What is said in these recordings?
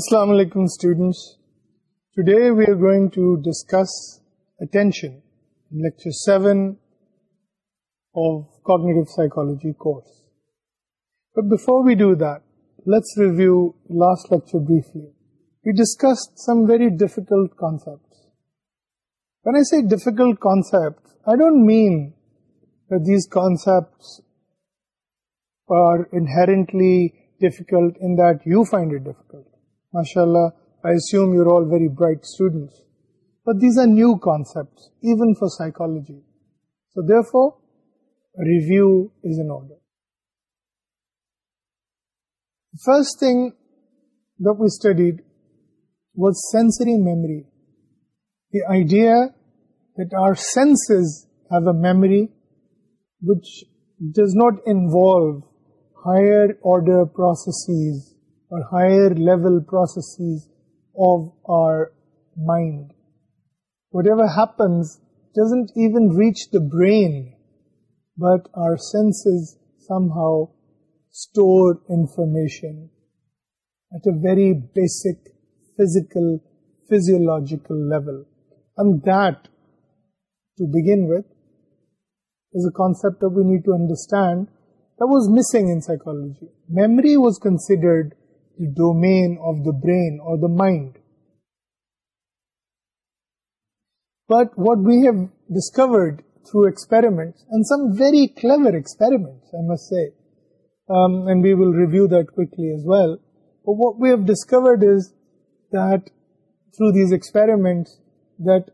today we are going to discuss some very difficult concept means conceptually difficult you find it difficult MashaAllah, I assume you're all very bright students. But these are new concepts, even for psychology. So therefore, review is in order. The first thing that we studied was sensory memory. The idea that our senses have a memory which does not involve higher order processes or higher level processes of our mind. Whatever happens doesn't even reach the brain, but our senses somehow store information at a very basic physical, physiological level. And that, to begin with, is a concept that we need to understand that was missing in psychology. Memory was considered ڈومی brain or mind but what we have discovered through experiment ریویوکلیز well what we've discovered is through these experiment that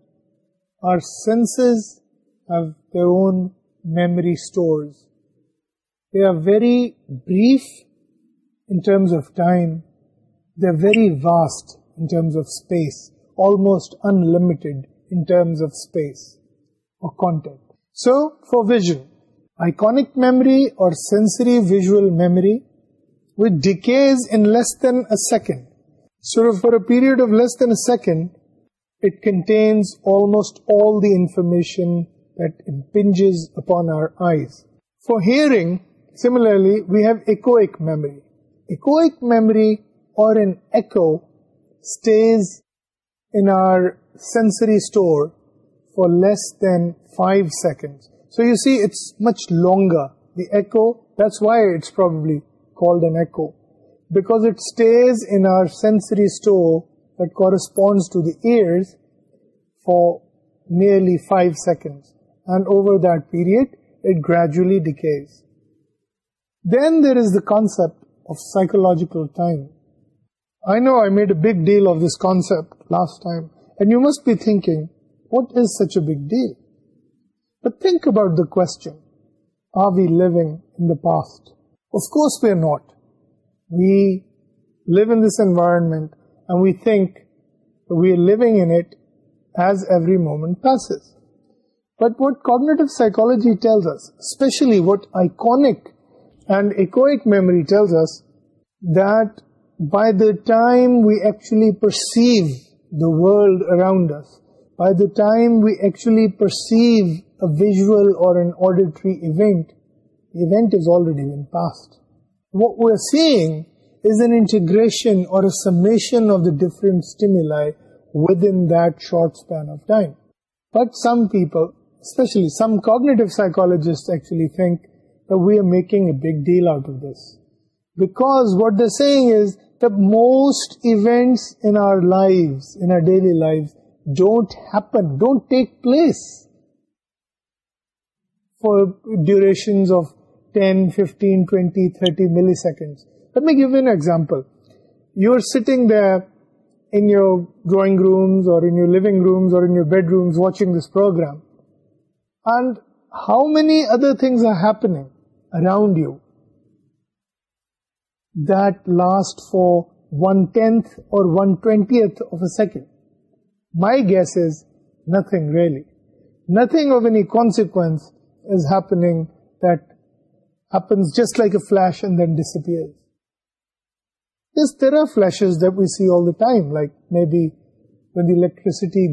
are sense have their own memory store they are very brief very vast of capacity in limited of content so for visual iconic memory or memory or nearly five second and over there it gradually decays then there is despite of psychological time. I know I made a big deal of this concept last time, and you must be thinking, what is such a big deal? But think about the question, are we living in the past? Of course we are not. We live in this environment, and we think we are living in it as every moment passes. But what cognitive psychology tells us, especially what iconic and echoic memory tells us that by the time we actually perceive the world around us, by the time we actually perceive a visual or an auditory event, the event has already been passed. What we're seeing is an integration or a summation of the different stimuli within that short span of time. But some people, especially some cognitive psychologists actually think we are making a bill out of this back what the say is the most events don't take place for duration thirty millisecond دیکھ an example you are sitting the in your drawing rooms لوگ rooms bed room watching this program how many other things are happening around you that last for one tenth or electricity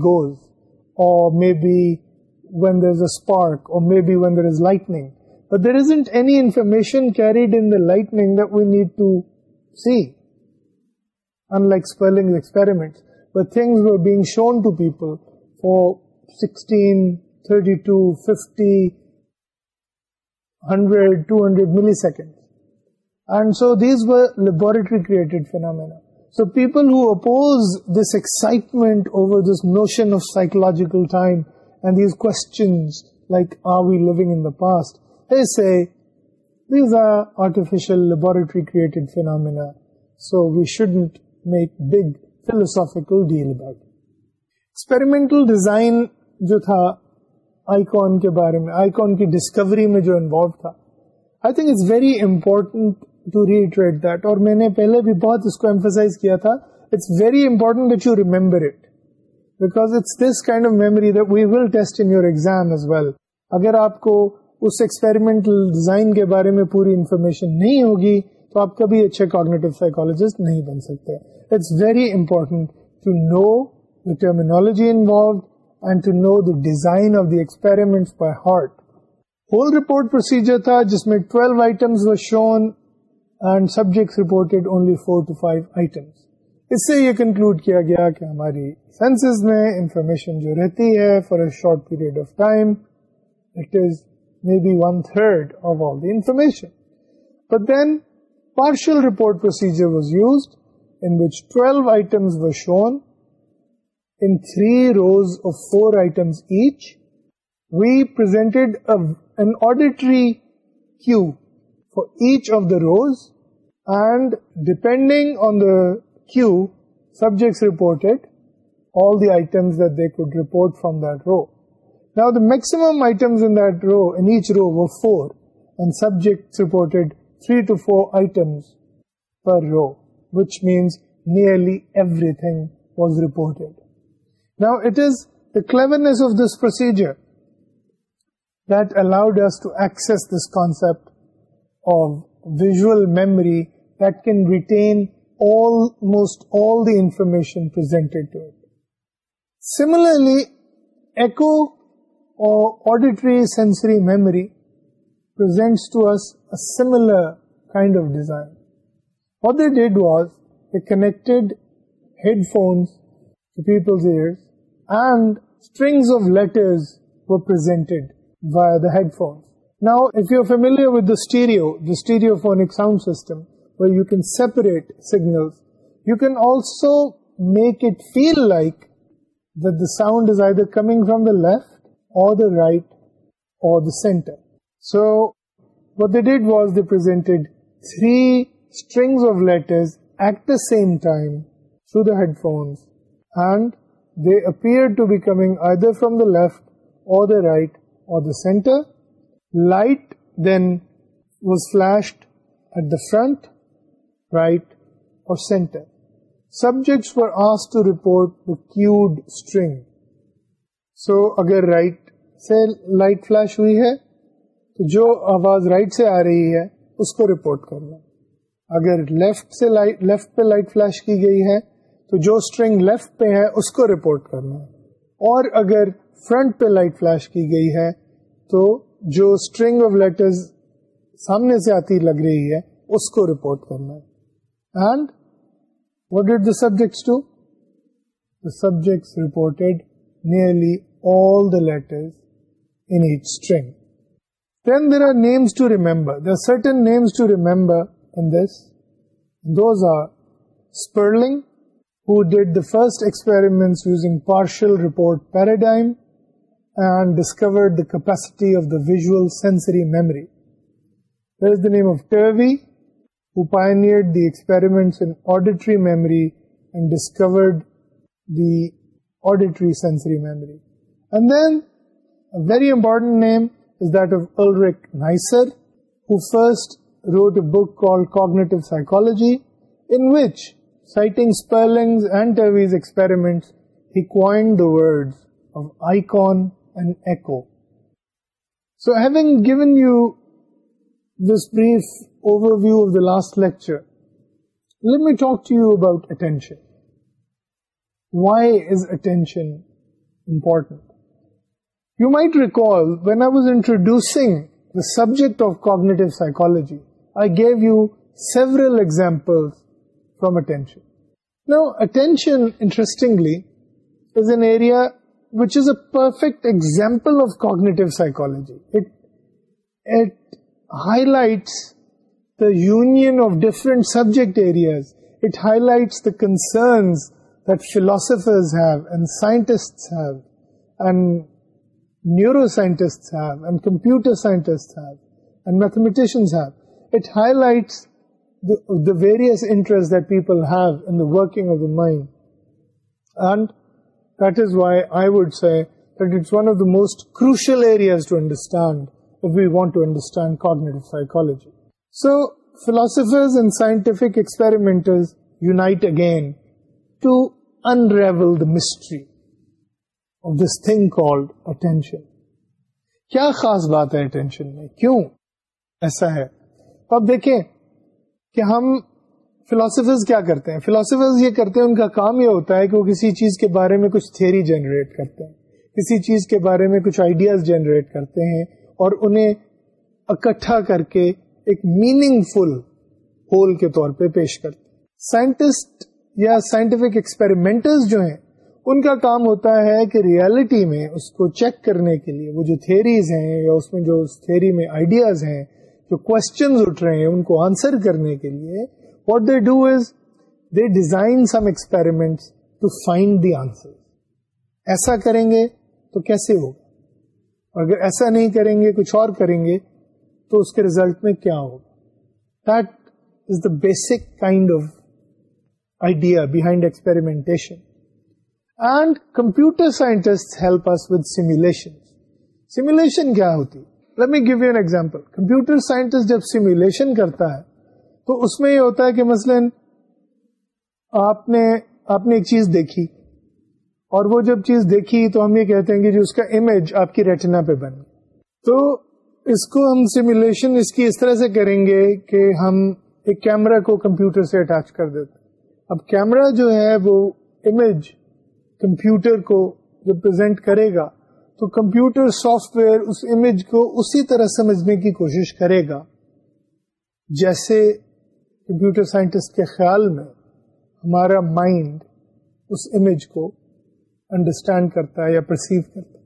goes or spark or there is an M carried in lighting laboratory phenomena so پیپلوشنجیکل are we لگ داسٹ they say these are artificial laboratory created phenomena so we shouldn't make big philosophical deal about it. Experimental design جو تھا icon کے بارے میں icon کی Discovery میں جو انوالو تھا I think it's very important to reiterate that اور میں نے پہلے بھی بہت اس کو ایمفسائز کیا تھا it's very important that you remember it because it's this kind of memory that we will test in your exam as well اگر آپ کو اس ایکسپیریمنٹل ڈیزائن کے بارے میں پوری انفارمیشن نہیں ہوگی تو آپ کبھی اچھے کوگنیٹو سائیکولوجسٹ نہیں بن سکتے it's very important to know the terminology involved and to know the design of experiment by heart whole report procedure تھا جس میں 12 items were shown and subject reported only 4 to 5 items اس سے یہ conclude کیا گیا کہ ہماری سینسز میں انفارمیشن جو رہتی ہے for a short period of time it is maybe 1/3 of all the information. But then partial report procedure was used, in which 12 items were shown in 3 rows of 4 items each. We presented an auditory cue for each of the rows, and depending on the cue, subjects reported all the items that they could report from that row. Maximum items row road subject this concept of memory then rate most all the information میمریٹسرڈ phone and of لیٹرٹیڈ phone you female system you can separate signal you can also make it feel like the sound is I the coming from the left centre so the did was represent three through the phone and they appear to be come either from the left or the right or centre light then was flashed at the front right or centre subjects report کی so اگر right سے light flash ہوئی ہے تو جو آواز right سے آ رہی ہے اس کو رپورٹ کرنا اگر لیفٹ سے لیفٹ پہ لائٹ فلش کی گئی ہے تو جو اسٹرنگ لیفٹ پہ ہے اس کو رپورٹ کرنا اور اگر فرنٹ پہ لائٹ فلش کی گئی ہے تو جو اسٹرنگ آف لیٹرز سامنے سے آتی لگ رہی ہے اس کو رپورٹ کرنا and what did the subjects do the subject reported nearly لیٹرسٹربرٹنبرگ who did the first ایسپارڈ داپیسٹی میمریز دا نیم آف ٹرویڈ the ایسپریمنٹری memory discovered the auditory sensory memory very important name is دفرک نائسروٹ کوئی talk to you about why is attention subject of کاگنیلپلشنشنس سائیکال یون different subjects philosopher neuroscientists have and computer scientists have and mathematicians have. It highlights the, the various interests that people have in the working of the mind. And that is why I would say that it's one of the most crucial areas to understand if we want to understand cognitive psychology. So, philosophers and scientific experimenters unite again to unravel the mystery this thing called attention کیا خاص بات ہے attention میں کیوں ایسا ہے تو اب دیکھیں کہ ہم فلاسفرز کیا کرتے ہیں فلاسفرز یہ کرتے ہیں ان کا کام یہ ہوتا ہے کہ وہ کسی چیز کے بارے میں کچھ تھیوری جنریٹ کرتے ہیں کسی چیز کے بارے میں کچھ آئیڈیاز جنریٹ کرتے ہیں اور انہیں اکٹھا کر کے ایک میننگ فل ہول کے طور پہ پیش کرتے ہیں سائنٹسٹ یا سائنٹیفک ایکسپیریمنٹرز جو ہیں ان کا کام ہوتا ہے کہ ریالٹی میں اس کو چیک کرنے کے لیے وہ جو تھیریز ہیں یا اس میں جو تھیری میں آئیڈیاز ہیں جو کوشچنز اٹھ رہے ہیں ان کو آنسر کرنے کے لیے what they do is they design some experiment to find the answer ایسا کریں گے تو کیسے ہوگا اگر ایسا نہیں کریں گے کچھ اور کریں گے تو اس کے ریزلٹ میں کیا ہوگا that is the basic kind of idea behind experimentation and computer scientist help us with simulation simulation کیا ہوتی let me give you an example computer scientist جب سیمولیشن کرتا ہے تو اس میں یہ ہوتا ہے کہ مثلا آپ آپ نے نے ایک چیز دیکھی اور وہ جب چیز دیکھی تو ہم یہ کہتے ہیں کہ اس کا امیج آپ کی ریٹنا پہ بن تو اس کو ہم سیمولیشن اس کی اس طرح سے کریں گے کہ ہم ایک کیمرہ کو کمپیوٹر سے اٹیچ کر دیتے اب کیمرہ جو ہے وہ امیج کمپیوٹر کو ریپرزینٹ کرے گا تو کمپیوٹر سافٹ ویئر اس امیج کو اسی طرح سمجھنے کی کوشش کرے گا جیسے کمپیوٹر سائنٹسٹ کے خیال میں ہمارا مائنڈ اس امیج کو انڈرسٹینڈ کرتا ہے یا پرسیو کرتا ہے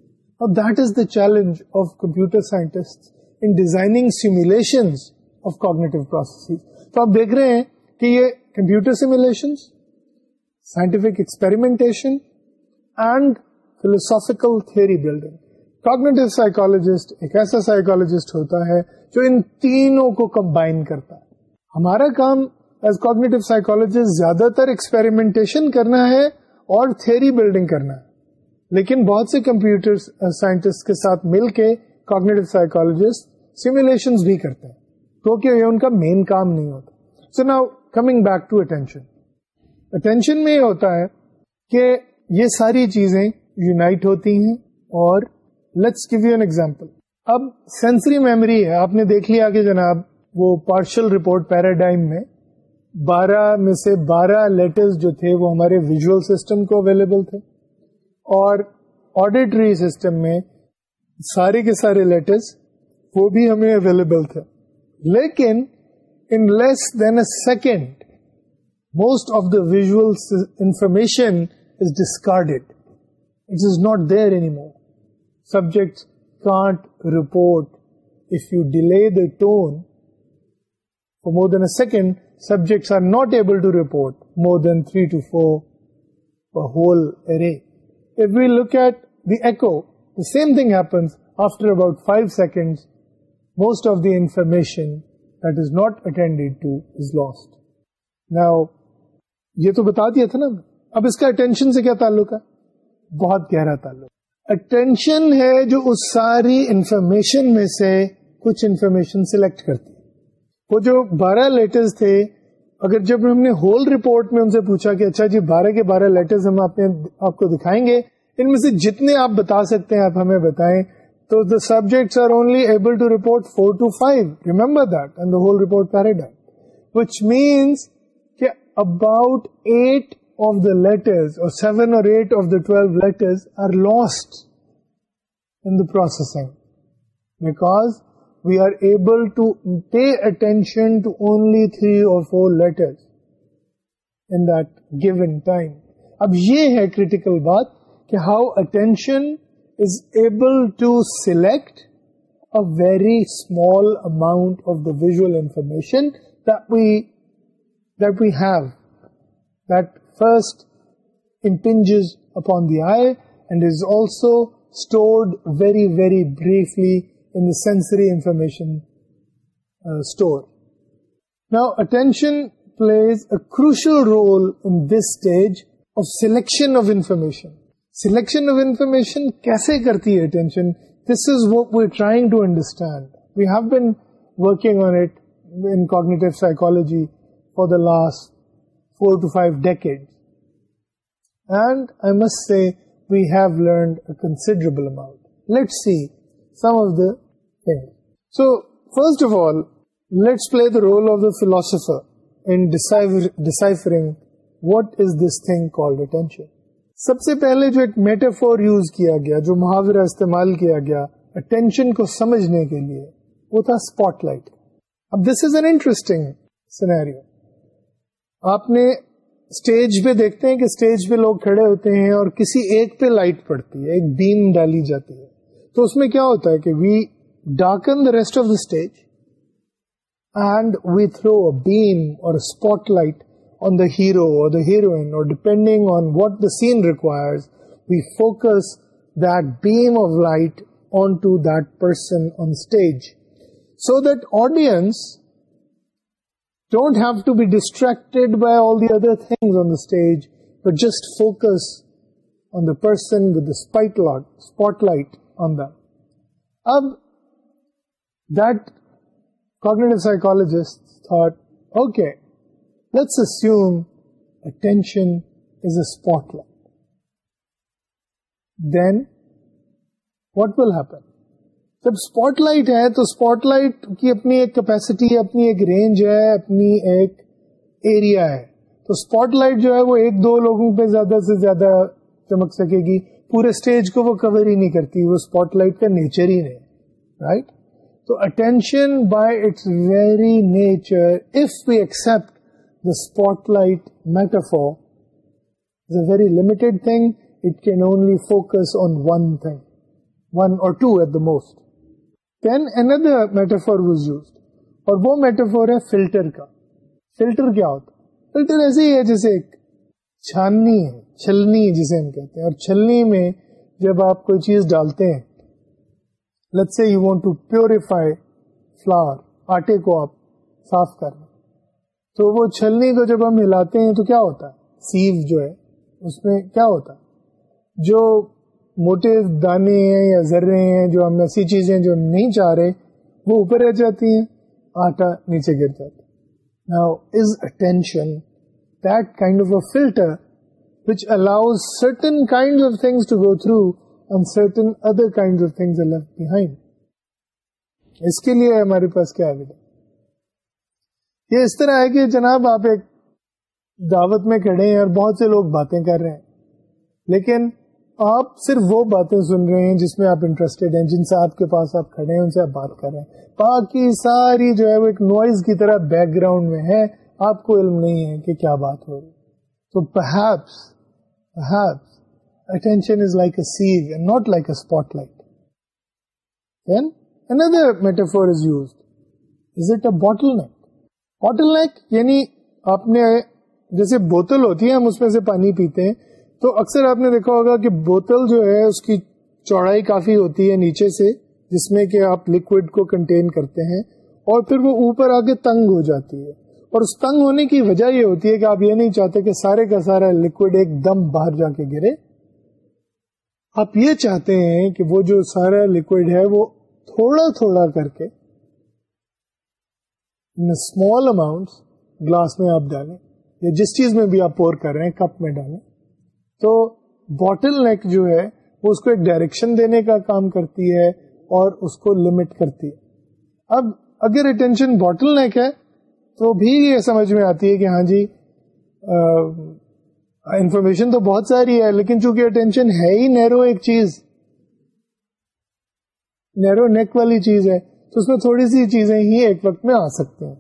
اور that is the challenge of computer scientist in designing simulation of cognitive process تو آپ دیکھ رہے ہیں کہ یہ کمپیوٹر سیمولیشن سائنٹیفک ایکسپیریمنٹیشن جو ہے اور بہت سے سیمولیشن بھی کرتے ہیں کیونکہ یہ ان کا مین کام نہیں ہوتا so now coming back to attention attention میں یہ ہوتا ہے کہ یہ ساری چیزیں یونائٹ ہوتی ہیں اور let's give you an example اب سینسری میموری ہے آپ نے دیکھ لیا کہ جناب وہ پارشل رپورٹ پیراڈائم میں بارہ میں سے بارہ لیٹرز جو تھے وہ ہمارے ویژل سسٹم کو اویلیبل تھے اور آڈیٹری سسٹم میں سارے کے سارے لیٹرز وہ بھی ہمیں اویلیبل تھے لیکن in less than a second most of the visual information discard it note دینی more subjects more than a not ایبلس after about five second most of the information that is not attended to lose نہ بتا دیا تھا نا اب اس کا attention سے کیا تعلق ہے بہت گہرا تعلق اٹینشن ہے جو اس ساری انفارمیشن میں سے کچھ انفارمیشن سلیکٹ کرتی وہ جو بارہ لیٹرز تھے اگر جب ہم نے ہول رپورٹ میں ان سے پوچھا کہ اچھا جی بارہ کے بارہ لیٹرز ہم آپ, نے آپ کو دکھائیں گے ان میں سے جتنے آپ بتا سکتے ہیں آپ ہمیں بتائیں تو the subject are only able to report four to five remember that and the whole report which means کہ about eight of the letters or eight of the twelve letter because we are ایبلشنلی three or how attention is able to select a very small amount of the visual information that we have that first upon the eye and is also very very briefly plays a crucial role in this stage of selection of information selection of information کیسے کرتی ہے last four to five philosopher سے play deciphering what is this thing called attention. سب سے پہلے جو ایک metaphor use کیا گیا جو محاورہ استعمال کیا گیا اٹینشن کو سمجھنے کے لیے وہ تھا اسپاٹ لائٹ اب this is an interesting scenario آپ نے اسٹیج پہ دیکھتے ہیں کہ اسٹیج پہ لوگ کھڑے ہوتے ہیں اور کسی ایک پہ لائٹ پڑتی ہے ایک بیم ڈالی جاتی ہے تو اس میں کیا ہوتا ہے کہ we darken the rest of the stage and we throw a beam or spotlight on the hero or the heroine or depending on what the scene requires we focus that beam of light on to that person on stage so that audience Don't have to be distracted by all the other things on the stage, but just focus on the person with the spotlight on them. Ab, that cognitive psychologists thought, okay, let's assume attention is a spotlight. Then, what will happen? جب spotlight ہے تو spotlight کی اپنی ایک capacity ہے اپنی ایک range ہے اپنی ایک ایریا ہے تو اسپوٹ لائٹ جو ہے وہ ایک دو لوگوں پہ زیادہ سے زیادہ چمک سکے گی پورے اسٹیج کو وہ کور ہی نہیں کرتی وہ اسپاٹ لائٹ کا نیچر ہی نہیں رائٹ تو attention by its very nature of we accept the spotlight metaphor is a very limited thing it can only focus on one thing one or two at the most then another metaphor was use اور وہ metaphor ہے filter کا filter کیا ہوتا filter ایسے ہی ہے جیسے ایک چھاننی ہے چھلنی جسے ہم کہتے ہیں اور چھلنی میں جب آپ کوئی چیز ڈالتے ہیں لت سے you want to purify flour آٹے کو آپ صاف کرنا تو وہ چھلنی کو جب ہم ہلاتے ہیں تو کیا ہوتا ہے سیو جو ہے اس میں کیا ہوتا ہے جو موٹے دانے ہیں یا ذرے ہیں جو ہم ایسی چیزیں جو نہیں چاہ رہے وہ اوپر رہ جاتی ہیں آٹا نیچے گر جاتا now is attention that kind of a filter which allows certain kind of things to go through and certain other kind of things behind اس کے لیے ہمارے پاس کیا ہے یہ اس طرح ہے کہ جناب آپ ایک دعوت میں کھڑے ہیں اور بہت سے لوگ باتیں کر رہے ہیں لیکن آپ صرف وہ باتیں سن رہے ہیں جس میں آپ انٹرسٹیڈ ہیں جن سے آپ کے پاس آپ کھڑے ہیں ان سے آپ بات کر رہے ہیں باقی ساری جو ہے وہ ایک نوائز کی طرح بیک گراؤنڈ میں ہے آپ کو علم نہیں ہے کہ کیا بات ہو رہی تو perhaps perhaps attention is like a sieve and not like a spotlight then another metaphor is use is it a bottleneck bottleneck یعنی آپ نے جیسے بوتل ہوتی ہے ہم اس میں سے پانی پیتے ہیں تو اکثر آپ نے دیکھا ہوگا کہ بوتل جو ہے اس کی چوڑائی کافی ہوتی ہے نیچے سے جس میں کہ آپ لکوڈ کو کنٹین کرتے ہیں اور پھر وہ اوپر آ کے تنگ ہو جاتی ہے اور اس تنگ ہونے کی وجہ یہ ہوتی ہے کہ آپ یہ نہیں چاہتے کہ سارے کا سارا لکوڈ ایک دم باہر جا کے گرے آپ یہ چاہتے ہیں کہ وہ جو سارا لکوڈ ہے وہ تھوڑا تھوڑا کر کے اسمال اماؤنٹ گلاس میں آپ ڈالیں یا جس چیز میں بھی آپ پور کر رہے ہیں کپ میں ڈالیں تو بوٹل نیک جو ہے وہ اس کو ایک ڈائریکشن دینے کا کام کرتی ہے اور اس کو لمٹ کرتی ہے اب اگر اٹینشن بوٹل نیک ہے تو بھی یہ سمجھ میں آتی ہے کہ ہاں جی انفارمیشن تو بہت ساری ہے لیکن چونکہ اٹینشن ہے ہی نیرو ایک چیز نیرو نیک والی چیز ہے تو اس میں تھوڑی سی چیزیں ہی ایک وقت میں آ سکتے ہیں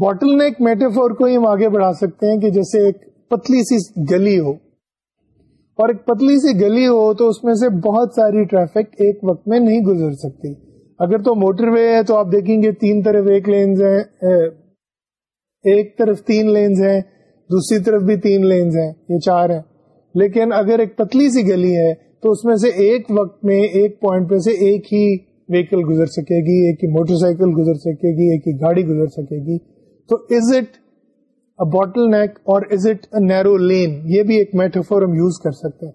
باٹل میں ایک میٹافور کو آگے بڑھا سکتے ہیں کہ جیسے ایک پتلی سی گلی ہو اور ایک پتلی سی گلی ہو تو اس میں سے بہت ساری ٹریفک ایک وقت میں نہیں گزر سکتی اگر تو موٹر وے ہے تو آپ دیکھیں گے تین طرف ایک لینز ہیں ایک طرف تین لینز ہیں دوسری طرف بھی تین لینز ہیں یہ چار ہیں لیکن اگر ایک پتلی سی گلی ہے تو اس میں سے ایک وقت میں ایک پوائنٹ پہ سے ایک ہی ویکل گزر سکے گی ایک ہی موٹر سائیکل گزر سکے گی ایک ہی گاڑی گزر سکے گی تو is it bottleneck or is it a narrow lane یہ بھی ایک میٹافور ہم یوز کر سکتے ہیں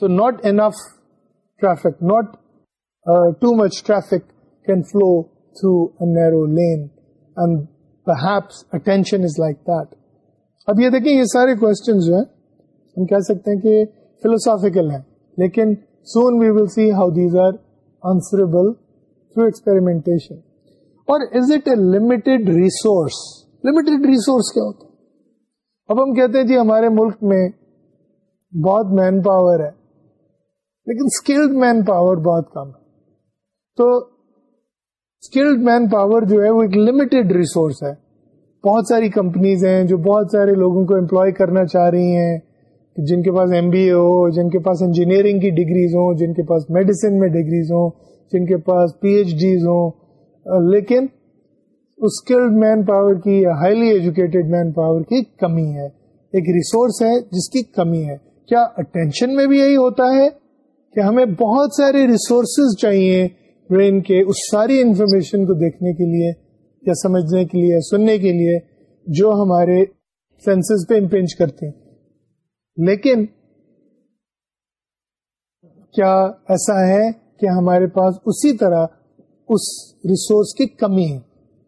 تو not traffic not too much traffic can flow through narrow lane and perhaps attention is like that اب یہ دیکھیں یہ سارے کوشچن جو ہیں ہم کہہ سکتے ہیں کہ فلوسافیکل ہیں لیکن soon we will see how these are answerable through experimentation اور is it a limited resource limited resource کیا ہوتا اب ہم کہتے ہیں جی ہمارے ملک میں بہت مین پاور ہے لیکن اسکلڈ مین پاور بہت کم ہے تو اسکلڈ مین پاور جو ہے وہ ایک لمیٹڈ ریسورس ہے بہت ساری کمپنیز ہیں جو بہت سارے لوگوں کو امپلوائے کرنا چاہ رہی ہیں جن کے پاس ایم بی اے ہو جن کے پاس انجینئرنگ کی ڈگریز ہوں جن کے پاس میڈیسن میں ڈگریز ہوں جن کے پاس پی ایچ ڈیز ہوں لیکن اسکلڈ مین پاور کی یا ہائیلی ایجوکیٹڈ مین پاور کی کمی ہے ایک ریسورس ہے جس کی کمی ہے کیا اٹینشن میں بھی یہی ہوتا ہے کہ ہمیں بہت سارے ریسورسز چاہیے برین کے اس ساری انفارمیشن کو دیکھنے کے لیے یا سمجھنے کے لیے سننے کے لیے جو ہمارے سینسز پہ امپینج کرتے ہیں لیکن کیا ایسا ہے کہ ہمارے پاس اسی طرح اس ریسورس کی کمی ہے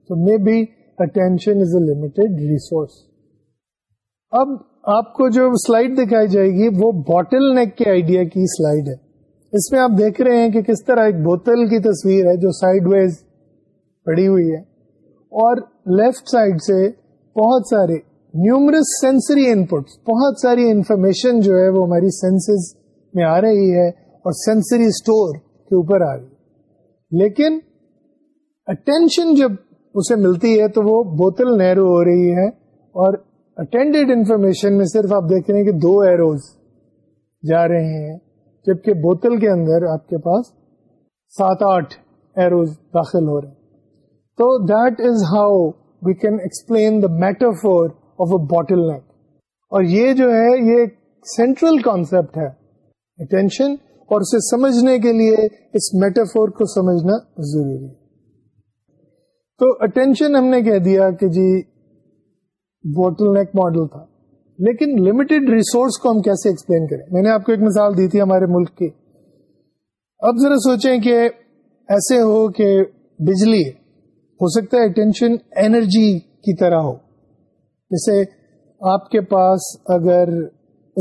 تو maybe attention is a limited resource اب آپ کو جو سلائڈ دکھائی جائے گی وہ بوٹل نیک کے آئیڈیا کی سلائیڈ ہے اس میں آپ دیکھ رہے ہیں کہ کس طرح ایک بوتل کی تصویر ہے جو سائڈ ویز پڑی ہوئی ہے اور لیفٹ سائڈ سے بہت سارے نیومرس سینسری پٹس بہت ساری انفارمیشن جو ہے وہ ہماری سینسز میں آ رہی ہے اور سینسری اسٹور کے اوپر آ رہی ہے لیکن اٹینشن جب اسے ملتی ہے تو وہ بوتل نیرو ہو رہی ہے اور اٹینڈیڈ انفارمیشن میں صرف آپ دیکھ رہے ہیں کہ دو ایروز جا رہے ہیں جبکہ بوتل کے اندر آپ کے پاس سات آٹھ ایروز داخل ہو رہے تو that is how we can explain the metaphor of a bottleneck اور یہ جو ہے یہ سینٹرل کانسپٹ ہے اٹینشن اور اسے سمجھنے کے لیے اس فور کو سمجھنا ضروری ہے تو اٹینشن ہم نے کہہ دیا کہ جی بوٹل نیک ماڈل تھا لیکن لمیٹڈ ریسورس کو ہم کیسے ایکسپلین کریں میں نے آپ کو ایک مثال دی تھی ہمارے ملک کی اب ذرا سوچیں کہ ایسے ہو کہ بجلی ہو سکتا ہے اٹینشن انرجی کی طرح ہو جیسے آپ کے پاس اگر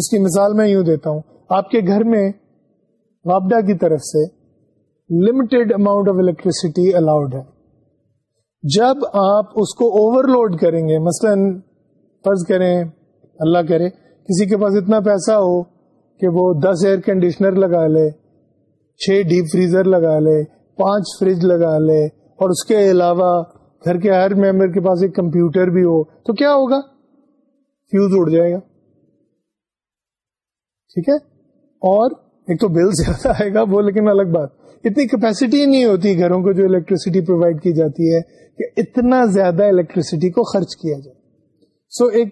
اس کی مثال میں یوں دیتا ہوں آپ کے گھر میں وابڈا کی طرف سے limited amount of electricity allowed ہے جب آپ اس کو اوور لوڈ کریں گے مثلا فرض کریں اللہ کرے کسی کے پاس اتنا پیسہ ہو کہ وہ دس ایئر کنڈیشنر لگا لے چھ ڈیپ فریزر لگا لے پانچ فریج لگا لے اور اس کے علاوہ گھر کے ہر ممبر کے پاس ایک کمپیوٹر بھی ہو تو کیا ہوگا فیوز اڑ جائے گا ٹھیک ہے اور ایک تو بل زیادہ آئے گا وہ لیکن الگ بات اتنی کیپیسٹی نہیں ہوتی گھروں کو جو الیکٹریسٹی پرووائڈ کی جاتی ہے کہ اتنا زیادہ الیکٹریسٹی کو خرچ کیا جائے سو so, ایک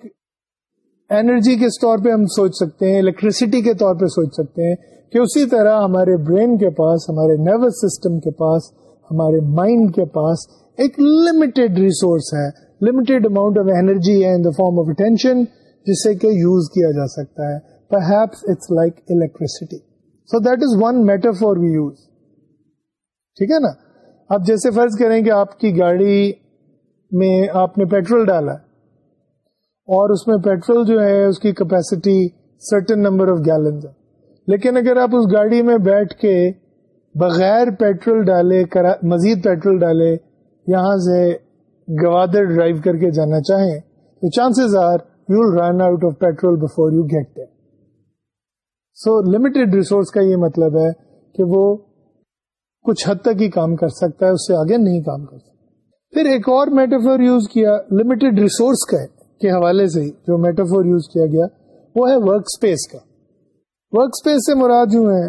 انرجی کے طور پہ ہم سوچ سکتے ہیں الیکٹریسٹی کے طور پہ سوچ سکتے ہیں کہ اسی طرح ہمارے برین کے پاس ہمارے نروس سسٹم کے پاس ہمارے مائنڈ کے پاس ایک لمیٹڈ ریسورس ہے لمیٹڈ اماؤنٹ آف انرجی ہے in the form of attention جسے کہ یوز کیا جا سکتا ہے perhaps it's like electricity so that is one metaphor we use ٹھیک ہے نا آپ جیسے فرض کریں کہ آپ کی گاڑی میں آپ نے پیٹرول ڈالا اور اس میں پیٹرول جو ہے اس کی کیپیسٹی سرٹن نمبر آف ہے لیکن اگر آپ اس گاڑی میں بیٹھ کے بغیر پیٹرول ڈالے مزید پیٹرول ڈالے یہاں سے گوادر ڈرائیو کر کے جانا چاہیں تو chances are you run out of petrol before you get so limited resource کا یہ مطلب ہے کہ وہ کچھ حد تک ہی کام کر سکتا ہے اس سے آگے نہیں کام کر سکتا پھر ایک اور میٹافور یوز کیا لمیٹڈ ریسورس کا کے حوالے سے جو میٹافور یوز کیا گیا وہ ہے ورک ورک کا سے مراد جو ہے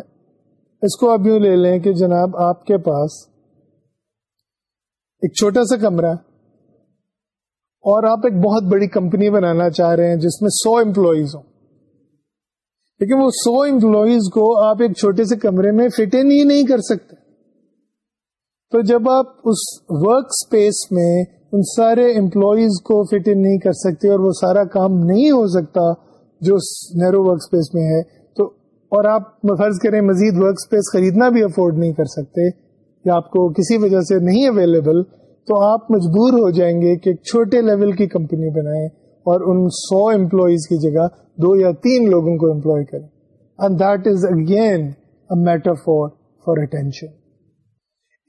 اس کو آپ یوں لے لیں کہ جناب آپ کے پاس ایک چھوٹا سا کمرہ اور آپ ایک بہت بڑی کمپنی بنانا چاہ رہے ہیں جس میں سو امپلائیز ہوں لیکن وہ سو امپلائیز کو آپ ایک چھوٹے سے کمرے میں فٹ ان ہی نہیں کر سکتے تو جب آپ اس ورک اسپیس میں ان سارے امپلائیز کو فٹ ان نہیں کر سکتے اور وہ سارا کام نہیں ہو سکتا جو نیرو ورک اسپیس میں ہے تو اور آپ فرض کریں مزید ورک اسپیس خریدنا بھی افورڈ نہیں کر سکتے یا آپ کو کسی وجہ سے نہیں اویلیبل تو آپ مجبور ہو جائیں گے کہ ایک چھوٹے لیول کی کمپنی بنائیں اور ان سو امپلائیز کی جگہ دو یا تین لوگوں کو امپلوائے کریں and that is again a matter for attention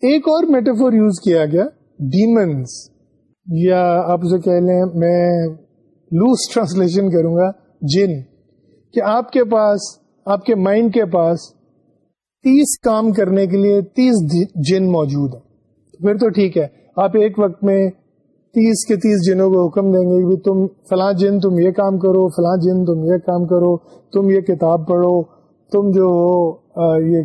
ایک اور میٹافور یوز کیا گیا ڈیمنس یا آپ جو کہہ لیں میں لوز ٹرانسلیشن کروں گا جن کہ آپ کے پاس آپ کے مائنڈ کے پاس تیس کام کرنے کے لیے تیس جن موجود ہیں پھر تو ٹھیک ہے آپ ایک وقت میں تیس کے تیس جنوں کو حکم دیں گے کہ تم فلاں جن تم یہ کام کرو فلاں جن تم یہ کام کرو تم یہ کتاب پڑھو تم جو ہو یہ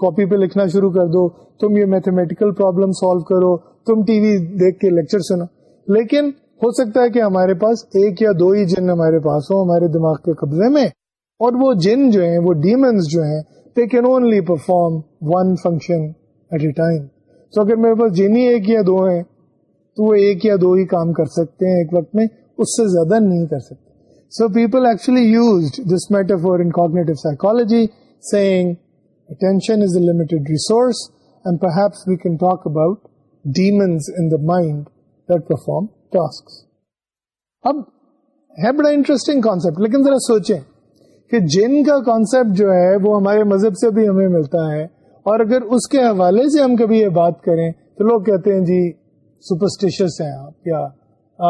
کاپی پہ لکھنا شروع کر دو تم یہ میتھمیٹیکل پرابلم سالو کرو تم ٹی وی دیکھ کے لیکچر سنو لیکن ہو سکتا ہے کہ ہمارے پاس ایک یا دو ہی جن ہمارے پاس ہو ہمارے دماغ کے قبضے میں اور وہ جن جو ہیں وہ ڈیمنس جو ہیں they can only perform one function at a time so اگر میرے پاس جن ہی ایک یا دو ہیں تو وہ ایک یا دو ہی کام کر سکتے ہیں ایک وقت میں اس سے زیادہ نہیں کر سکتے so people actually used this metaphor in cognitive psychology سینگ اب ہے بڑا انٹرسٹنگ کانسیپٹ لیکن ذرا سوچیں کہ جن کا کانسیپٹ جو ہے وہ ہمارے مذہب سے بھی ہمیں ملتا ہے اور اگر اس کے حوالے سے ہم کبھی یہ بات کریں تو لوگ کہتے ہیں جی سپرسٹیشس ہیں آپ یا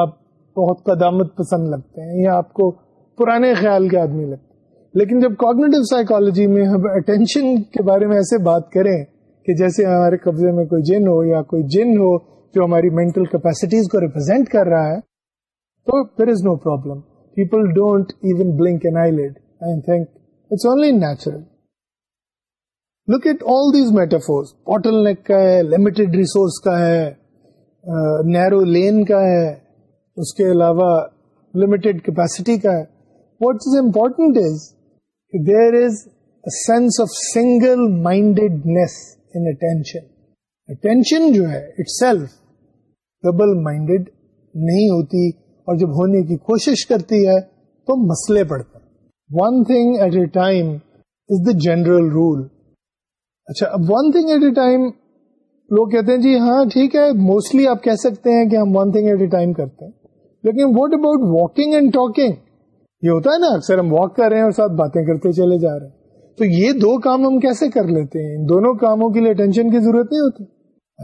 آپ بہت قدامت پسند لگتے ہیں یا آپ کو پرانے خیال کے آدمی لگتے ہیں لیکن جب کوگنیٹو سائیکالوجی میں ہم اٹینشن کے بارے میں ایسے بات کریں کہ جیسے ہمارے قبضے میں کوئی جن ہو یا کوئی جن ہو جو ہماری مینٹل کیپیسٹیز کو ریپرزینٹ کر رہا ہے تو there is no problem people don't even blink an eyelid and only natural look at all these metaphors bottleneck کا ہے لمیٹڈ ریسورس کا ہے نیرو لین کا ہے اس کے علاوہ لمیٹڈ کیپیسٹی کا ہے what is important is there is a sense of single mindedness attention جو ہے اٹ سیلف ڈبل مائنڈیڈ نہیں ہوتی اور جب ہونے کی کوشش کرتی ہے تو مسئلے پڑتا one thing at a time is the general rule اچھا اب one thing at a time لوگ کہتے ہیں جی ہاں ٹھیک ہے موسٹلی آپ کہہ سکتے ہیں کہ ہم one thing at a time کرتے ہیں لیکن what about walking and talking یہ ہوتا ہے نا اکثر ہم واک کر رہے ہیں اور ساتھ باتیں کرتے چلے جا رہے ہیں تو یہ دو کام ہم کیسے کر لیتے ہیں ان دونوں کاموں کے لیے اٹینشن کی ضرورت نہیں ہوتی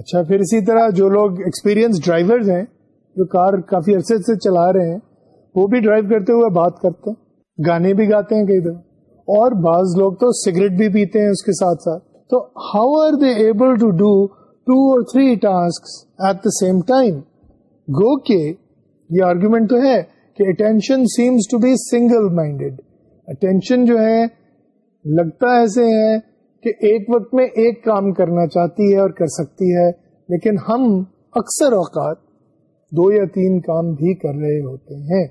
اچھا پھر اسی طرح جو لوگ ایکسپیرئنس ڈرائیور ہیں جو کار کافی عرصے سے چلا رہے ہیں وہ بھی ڈرائیو کرتے ہوئے بات کرتے ہیں گانے بھی گاتے ہیں کئی دفعہ اور بعض لوگ تو سگریٹ بھی پیتے ہیں اس کے ساتھ ساتھ تو how are they able to to do اور three task at the same time گو کے یہ آرگومنٹ تو ہے کہ attention seems to be single minded attention جو ہے لگتا ایسے ہے کہ ایک وقت میں ایک کام کرنا چاہتی ہے اور کر سکتی ہے لیکن ہم اکثر اوقات دو یا تین کام بھی کر رہے ہوتے ہیں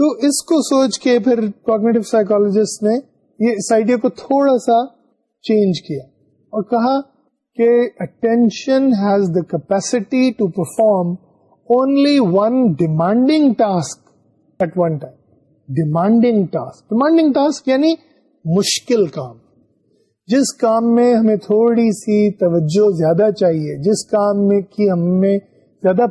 تو اس کو سوچ کے پھر کوگنیٹو سائیکولوجسٹ نے یہ اس آئیڈیا کو تھوڑا سا چینج کیا اور کہا کہ attention has the capacity to perform only one one demanding Demanding Demanding task task. task at یعنی time. مشکل کام جس کام میں ہمیں تھوڑی سی توجہ زیادہ چاہیے جس کام میں کہ ہمیں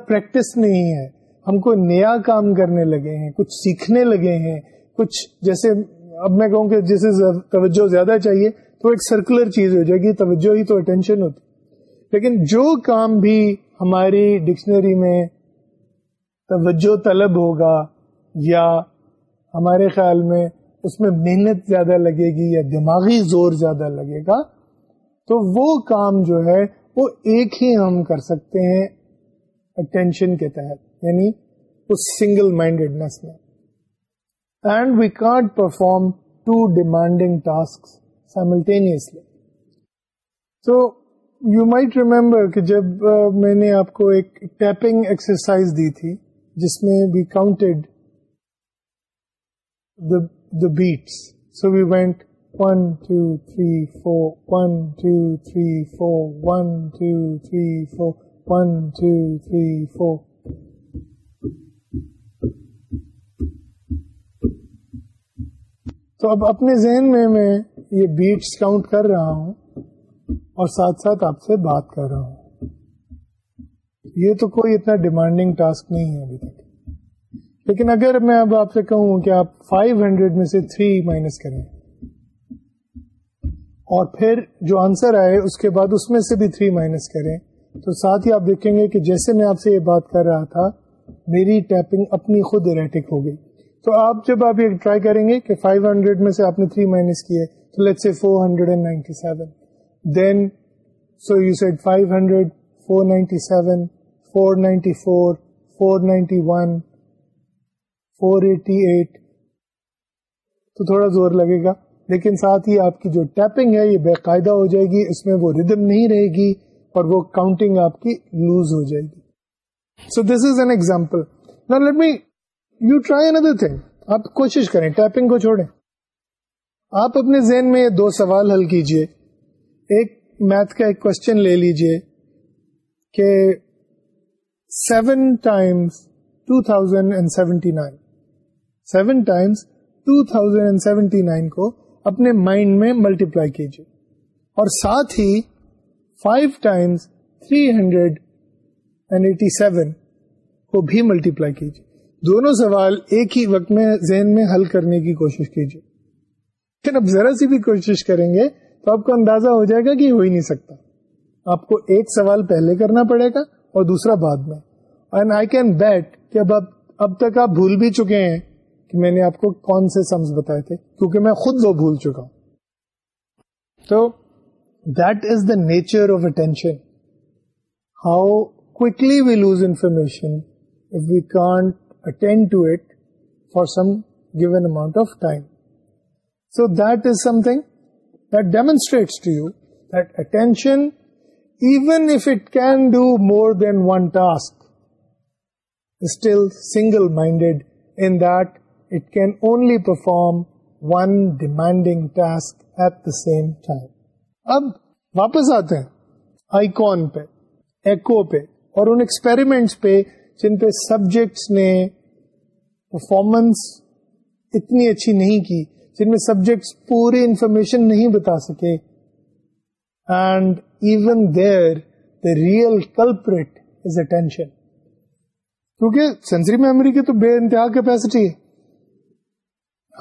پریکٹس نہیں ہے ہم کو نیا کام کرنے لگے ہیں کچھ سیکھنے لگے ہیں کچھ جیسے اب میں کہوں کہ جسے توجہ زیادہ چاہیے تو ایک سرکولر چیز ہو جائے گی توجہ ہی تو اٹینشن ہوتی لیکن جو کام بھی ہماری ڈکشنری میں توجہ طلب ہوگا یا ہمارے خیال میں اس میں محنت زیادہ لگے گی یا دماغی زور زیادہ لگے گا تو وہ کام جو ہے وہ ایک ہی ہم کر سکتے ہیں اٹینشن کے تحت یعنی اس سنگل مائنڈیڈنس میں and we can't perform two demanding task simultaneously تو یو مائٹ ریمبر کہ جب میں نے آپ کو ایک ٹیپنگ ایکسرسائز دی تھی جس میں we counted the beats so we went one two three four one two three four one two three four one two three four تو اب اپنے ذہن میں میں یہ بیٹس کاؤنٹ کر رہا ہوں اور ساتھ ساتھ آپ سے بات کر رہا ہوں یہ تو کوئی اتنا ڈیمانڈنگ ٹاسک نہیں ہے ابھی تک لیکن اگر میں اب آپ سے کہوں کہ آپ 500 میں سے 3 مائنس کریں اور پھر جو آنسر آئے اس کے بعد اس میں سے بھی 3 مائنس کریں تو ساتھ ہی آپ دیکھیں گے کہ جیسے میں آپ سے یہ بات کر رہا تھا میری ٹیپنگ اپنی خود اریٹک ہو گئی تو آپ جب آپ یہ ٹرائی کریں گے کہ 500 میں سے آپ نے 3 مائنس کیے تو let say 497 then so you said 500 497 four ninety four four ninety one four eighty eight تو تھوڑا زور لگے گا لیکن ساتھ ہی آپ کی جو ٹیپنگ ہے یہ بے قاعدہ ہو جائے گی اس میں وہ ردم نہیں رہے گی اور وہ کاؤنٹنگ آپ کی لوز ہو جائے گی so this is an example نا let me you try another thing آپ کوشش کریں ٹیپنگ کو چھوڑیں آپ اپنے ذہن میں دو سوال حل کیجئے ایک میتھ کا ایک کوشچن لے لیجئے کہ seven times two thousand and seventy nine seven times two thousand and seventy nine کو اپنے مائنڈ میں ملٹی پلائی کیجیے اور ساتھ ہی five times three hundred and eighty seven کو بھی ملٹی پلائی کیجیے دونوں سوال ایک ہی وقت میں ذہن میں حل کرنے کی کوشش کیجیے لیکن آپ ذرا سی بھی کوشش کریں گے تو آپ کو اندازہ ہو جائے گا کہ ہو ہی نہیں سکتا آپ کو ایک سوال پہلے کرنا پڑے گا اور دوسرا بعد میں اینڈ آئی کین بیٹ کہ اب اب تک آپ بھول بھی چکے ہیں کہ میں نے آپ کو کون سے سمز بتائے تھے کیونکہ میں خود وہ بھول چکا ہوں تو that is the nature of attention how quickly we lose information if we can't attend to it for some given amount of time so that is something demonstrate you that attention even if it can do more than one task still single minded in then only perform one demanding task at the same time اب واپس آتے ہیں آئی پہ eco پہ اور ان experiments پہ جن پہ سبجیکٹس نے پرفارمنس اتنی اچھی نہیں کی جن میں سبجیکٹس پوری انفارمیشن نہیں بتا سکے and even there the real culprit is attention کیونکہ سینسری میموری کی تو بے انتہا کیپیسٹی ہے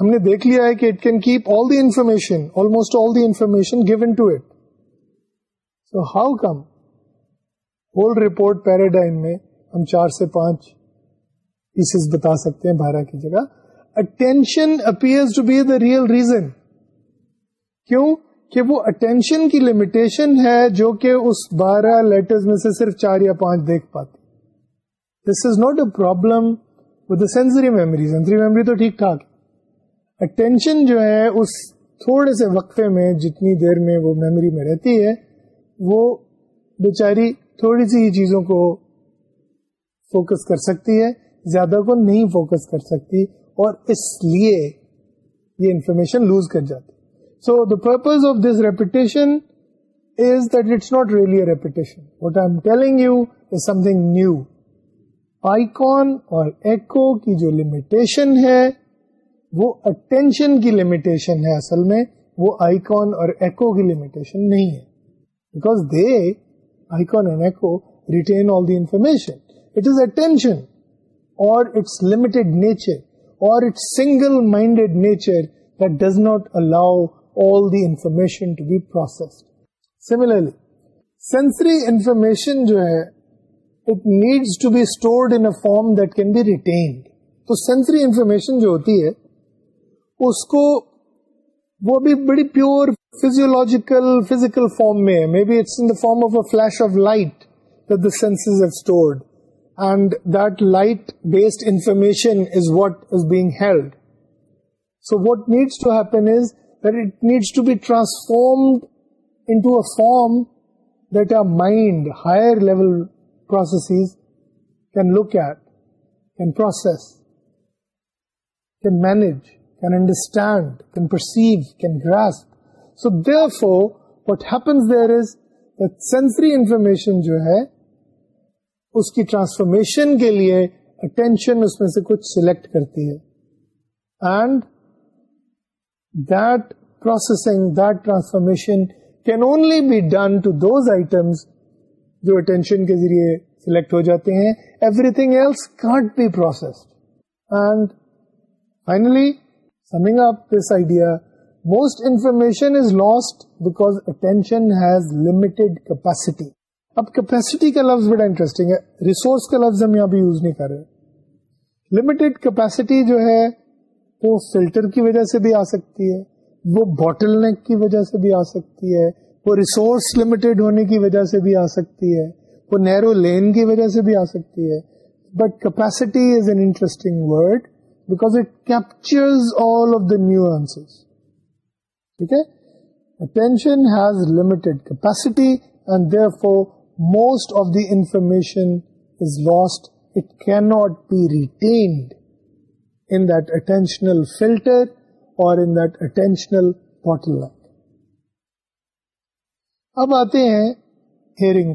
ہم نے دیکھ لیا ہے کہ it can keep all the information almost all the information given to it so how come whole report paradigm میں ہم چار سے پانچ پیسز بتا سکتے ہیں بارہ کی جگہ اٹینشن اپیئر ریئل ریزن کیوں کہ وہ اٹینشن کی لمیٹیشن ہے جو کہ اس بارہ لیٹرز میں سے صرف چار یا پانچ دیکھ پاتے this is not a problem with the sensory memory sensory memory تو ٹھیک ٹھاک اٹینشن جو ہے اس تھوڑے سے وقفے میں جتنی دیر میں وہ میموری میں رہتی ہے وہ بیچاری تھوڑی سی چیزوں کو فوکس کر سکتی ہے زیادہ کو نہیں فوکس کر سکتی اور اس لیے یہ انفارمیشن لوز کر جاتی so the purpose of this repetition is that it's not really repetition what I am telling you is something new اور ایکو کی جو لمیٹیشن لمیٹیشن ہے ہے وہ وہ اٹینشن کی اصل میں لان اور ایکو ایکو کی لمیٹیشن نہیں ہے because they and retain all the information it is attention اور it's it's limited nature nature اور single minded that does not allow جو ہے it needs to be store form that can be retain تو sensory information جو ہوتی ہے اس کو وہ بھی بڑی پیور فیزیولوجیکل فیزیکل فارم میں ہے maybe it's in the form of a flash of light the sense if stored and that light based information is what is being held so what needs to happen is that it needs to be transformed in form that our mind higher level processes can look at can process can manage can understand can perceive can grasp so therefore what happens there is the sensory information جو ہے اس کی transformation کے لیے attention اس میں سے کچھ select کرتی ہے and دوسنگ transformation can only be done to those items جو اٹینشن کے ذریعے سلیکٹ ہو جاتے ہیں everything else can't be processed and finally summing up this idea most information is because attention has limited capacity اب capacity کا لفظ بڑا انٹرسٹنگ ہے ریسورس کا لفظ ہم یہاں بھی یوز نہیں کر رہے لمیٹڈ کیپیسٹی جو ہے وہ فلٹر کی وجہ سے بھی آ سکتی ہے وہ بوٹل نیک کی وجہ سے بھی آ سکتی ہے وہ ریسورس لمیٹڈ ہونے کی وجہ سے بھی آ سکتی ہے وہ نیرو لین کی وجہ سے بھی آ سکتی ہے but capacity is an interesting word because it captures all of the new ٹھیک ہے attention has limited capacity and therefore most of the information is lost it can not be retained in that attentional filter اور in that attentional bottle line اب آتے ہیں ساتھ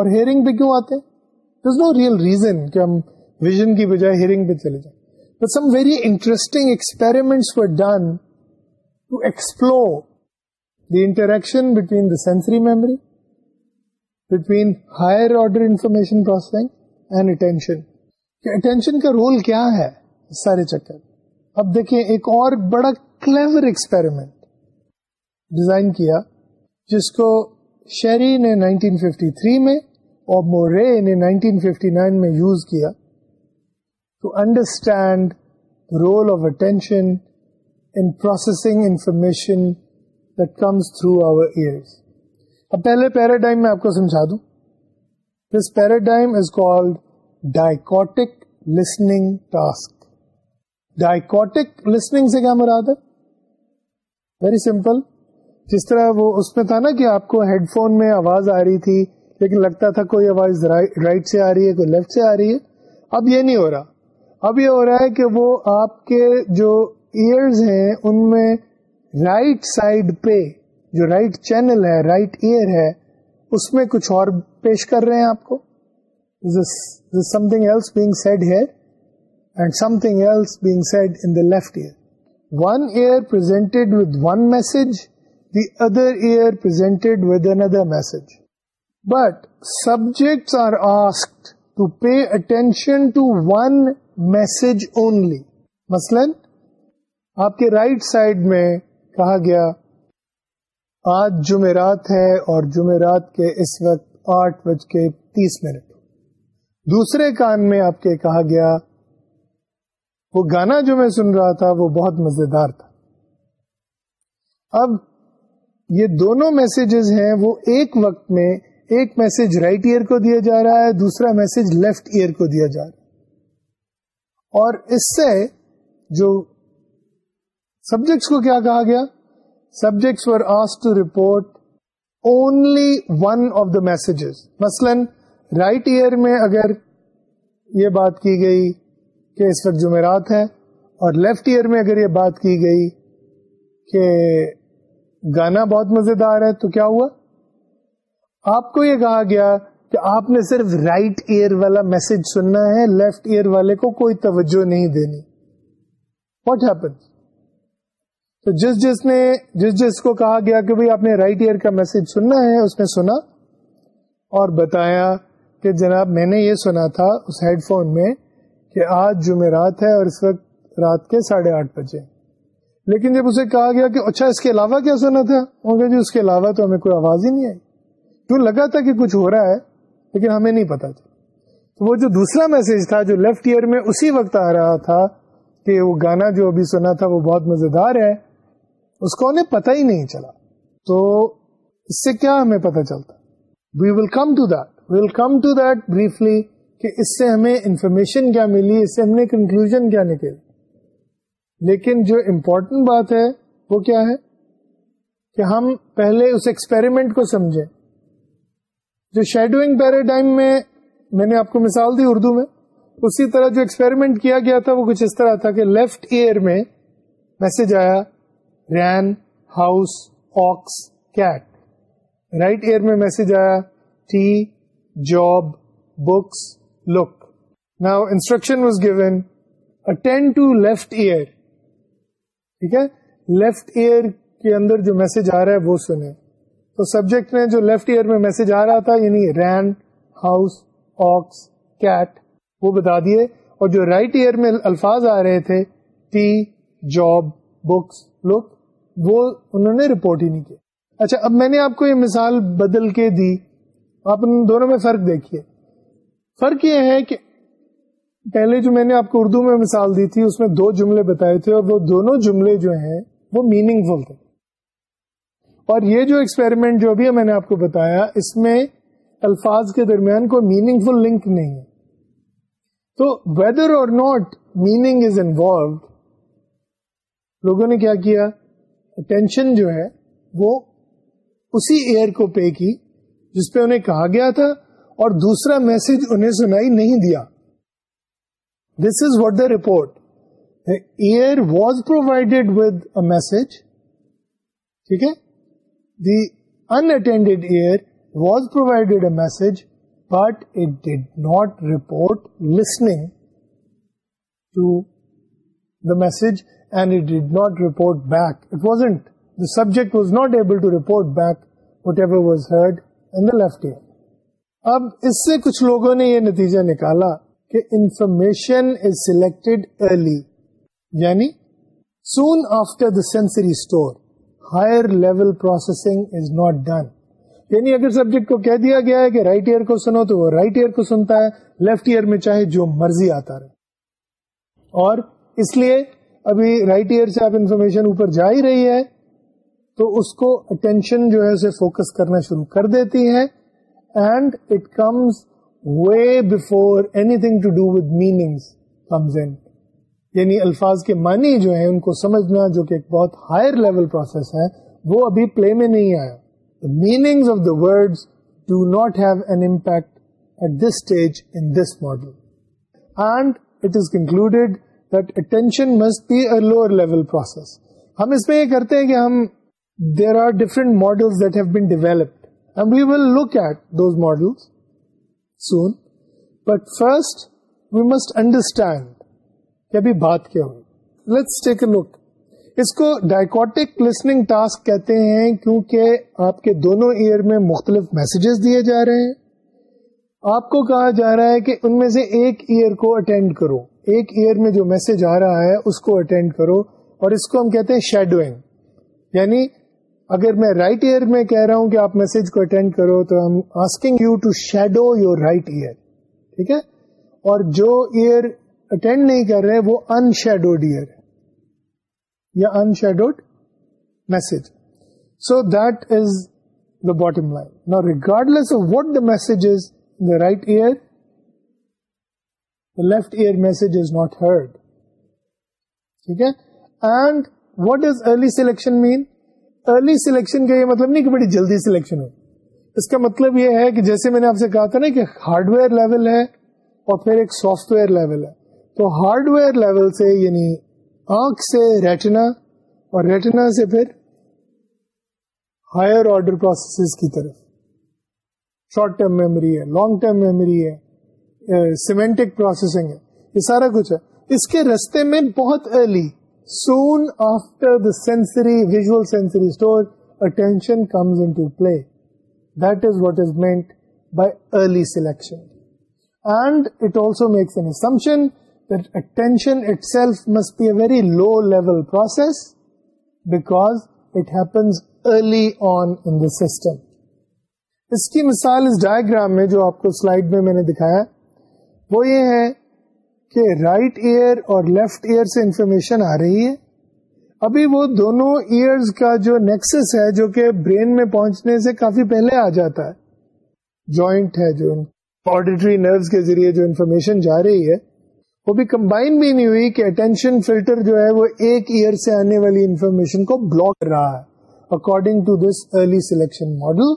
اور hearing پہ کیوں آتے ہیں ریئل ریزن کہ ہم ویژن کی بجائے ہیئرنگ پہ چلے جائیں but some very interesting done to explore the interaction between the sensory memory between higher order information processing and attention attention کا رول کیا ہے سارے چکر اب دیکھیں ایک اور بڑا کلیور ایکسپیریمنٹ ڈیزائن کیا جس کو شیری نے 1953 میں اور مورے نے 1959 میں یوز کیا to understand role of attention in processing information that comes through our ears اب پہلے پیراڈائم میں آپ کو سمجھا دوں this paradigm is called dichotic listening task dichotic listening سے کیا مراد ہے ویری سمپل جس طرح وہ اس میں تھا نا کہ آپ کو ہیڈ فون میں آواز آ رہی تھی لیکن لگتا تھا کوئی آواز رائٹ سے آ رہی ہے کوئی لیفٹ سے آ رہی ہے اب یہ نہیں ہو رہا اب یہ ہو رہا ہے کہ وہ آپ کے جو ایئرز ہیں ان میں رائٹ سائڈ پہ جو رائٹ چینل ہے رائٹ ایئر ہے اس میں کچھ اور پیش کر رہے ہیں آپ کو some some thing thing else else being being said said and in the left ear one ear presented one message other ear present with another message but subject are as to pay attention to one message only مثلاً آپ کے right side میں کہا گیا آج جمعرات ہے اور جمعرات کے اس وقت آٹھ بج کے تیس منٹ دوسرے کان میں آپ کے کہا گیا وہ گانا جو میں سن رہا تھا وہ بہت مزیدار تھا اب یہ دونوں میسجز ہیں وہ ایک وقت میں ایک میسج رائٹ ایئر کو دیا جا رہا ہے دوسرا میسج لیفٹ ایئر کو دیا جا رہا ہے اور اس سے جو سبجیکٹس کو کیا کہا گیا subjects were as to report only one of the messages مثلاً رائٹ ایئر میں اگر یہ بات کی گئی کہ اس وقت جمعرات ہے اور لیفٹ ایئر میں اگر یہ بات کی گئی کہ گانا بہت مزے دار ہے تو کیا ہوا آپ کو یہ کہا گیا کہ آپ نے صرف رائٹ ایئر والا میسج سننا ہے لیفٹ ایئر والے کو کوئی توجہ نہیں دینی واٹ ہیپن تو جس جس نے جس جس کو کہا گیا کہ بھائی آپ نے رائٹ ایئر کا میسج سننا ہے اس نے سنا اور بتایا کہ جناب میں نے یہ سنا تھا اس ہیڈ فون میں کہ آج جمعرات ہے اور اس وقت رات کے ساڑھے آٹھ بجے لیکن جب اسے کہا گیا کہ اچھا اس کے علاوہ کیا سنا تھا ہوگا جی اس کے علاوہ تو ہمیں کوئی آواز ہی نہیں آئی کیوں لگا تھا کہ کچھ ہو رہا ہے لیکن ہمیں نہیں پتا تھا تو وہ جو دوسرا میسج تھا جو لیفٹ ایئر میں اسی وقت آ رہا تھا کہ وہ گانا جو ابھی سنا تھا وہ بہت مزے دار ہے اس کو انہیں پتہ ہی نہیں چلا تو اس سے کیا ہمیں پتہ چلتا we will come to that that will come to briefly کہ اس سے ہمیں انفارمیشن کیا ملی اس سے ہم نے کنکلوژ کیا نکلی لیکن جو امپورٹنٹ بات ہے وہ کیا ہے کہ ہم پہلے اس ایکسپیریمنٹ کو سمجھیں جو شیڈوئنگ پیراڈائم میں میں نے آپ کو مثال دی اردو میں اسی طرح جو ایکسپیریمنٹ کیا گیا تھا وہ کچھ اس طرح تھا کہ لیفٹ ایئر میں میسج آیا rain house ox cat right ear میں میسج آیا tea job books look now instruction was given attend to left ear ٹھیک ہے لیفٹ ایئر کے اندر جو میسج آ رہا ہے وہ سنیں تو سبجیکٹ میں جو لیفٹ ایئر میں میسج آ رہا تھا یعنی رین ہاؤس آکس کیٹ وہ بتا دیے اور جو رائٹ ایئر میں الفاظ آ رہے تھے ٹی جاب بکس لک وہ انہوں نے رپورٹ ہی نہیں کیا اچھا اب میں نے آپ کو یہ مثال بدل کے دی آپ ان دونوں میں فرق دیکھیے فرق یہ ہے کہ پہلے جو میں نے آپ کو اردو میں مثال دی تھی اس میں دو جملے بتائے تھے اور وہ دونوں جملے جو ہیں وہ میننگ فل تھے اور یہ جو ایکسپیریمنٹ جو بھی میں نے آپ کو بتایا اس میں الفاظ کے درمیان کوئی میننگ فل لنک نہیں ہے تو whether or not meaning is involved لوگوں نے کیا کیا اٹینشن جو ہے وہ اسی ایئر کو پے کی جس پہ انہیں کہا گیا تھا اور دوسرا میسج انہیں سنائی نہیں دیا this is what the report the ear was provided with a message ٹھیک ہے the intended ear was provided a message but it did report listening to the message and it did not report back it wasn't the subject was not able report back whatever was heard in left ear اب اس سے کچھ لوگوں نے یہ نتیجہ نکالا کہ انفارمیشن از سلیکٹڈ ارلی یعنی soon after higher level processing not done یعنی اگر سبجیکٹ کو کہہ دیا گیا ہے کہ رائٹ ایئر کو سنو تو وہ رائٹ ایئر کو سنتا ہے لیفٹ ایئر میں چاہے جو مرضی آتا رہے اور اس لیے ابھی رائٹ ایئر سے آپ انفارمیشن اوپر جا ہی رہی ہے تو اس کو اٹینشن جو ہے اسے فوکس کرنا شروع کر دیتی ہے and it comes way before anything to do with meanings comes in یعنی الفاظ کے معنی جو ہیں ان کو سمجھنا جو کہ ایک بہت ہائر لیول پروسیس ہے وہ ابھی پلے میں نہیں آیا the meaning of the word not have an impact at this stage in this model and it is concluded that attention must be a lower level process ہم اس میں یہ کرتے ہیں کہ ہم there are different that have been developed and we will look at those models soon but first we must understand کیا ہوئی لیٹس ٹیک اے لک اس کو ڈائکوٹک لسننگ ٹاسک کہتے ہیں کیونکہ آپ کے دونوں ایئر میں مختلف میسجز دیے جا رہے ہیں آپ کو کہا جا رہا ہے کہ ان میں سے ایک ایئر کو اٹینڈ کرو ایک ایئر میں جو میسج آ رہا ہے اس کو اٹینڈ کرو اور اس کو ہم کہتے ہیں شیڈوئنگ یعنی اگر میں رائٹ ایئر میں کہہ رہا ہوں کہ آپ میسج کو اٹینڈ کرو تو I asking you to shadow your right ear ٹھیک ہے اور جو ایئر اٹینڈ نہیں کر رہے وہ ان شیڈوڈ ایئر یا unshadowed message so that is the bottom line نا regardless what the message is the right ear the left ear message is not heard ٹھیک ہے and what is early selection mean early selection کا یہ مطلب نہیں کہ بڑی جلدی سلیکشن ہو اس کا مطلب یہ ہے کہ جیسے میں نے آپ سے کہا تھا نا کہ ہارڈ ویئر لیول ہے اور پھر ایک سافٹ ویئر لیول ہے تو ہارڈ ویئر لیول سے یعنی آنکھ سے ریٹنا اور ریٹنا سے پھر ہائر آرڈر پروسیسز کی طرف شارٹ ٹرم میموری ہے لانگ ٹرم میموری ہے سیمینٹک پروسیسنگ ہے یہ سارا کچھ ہے اس کے رستے میں بہت ارلی سون آفٹر اس کی مثال اس ڈائگرام میں جو آپ کو سلائڈ میں میں نے دکھایا وہ یہ ہے کہ رائٹ ایئر اور لیفٹ ایئر سے انفارمیشن آ رہی ہے ابھی وہ دونوں ایئر کا جو نیکسس ہے جو کہ برین میں پہنچنے سے کافی پہلے آ جاتا ہے جوائنٹ ہے جو آڈیٹری نروز کے ذریعے جو انفارمیشن جا رہی ہے وہ بھی کمبائن بھی نہیں ہوئی کہ اٹینشن فلٹر جو ہے وہ ایک ایئر سے آنے والی انفارمیشن کو بلاک کر رہا ہے according to this early selection model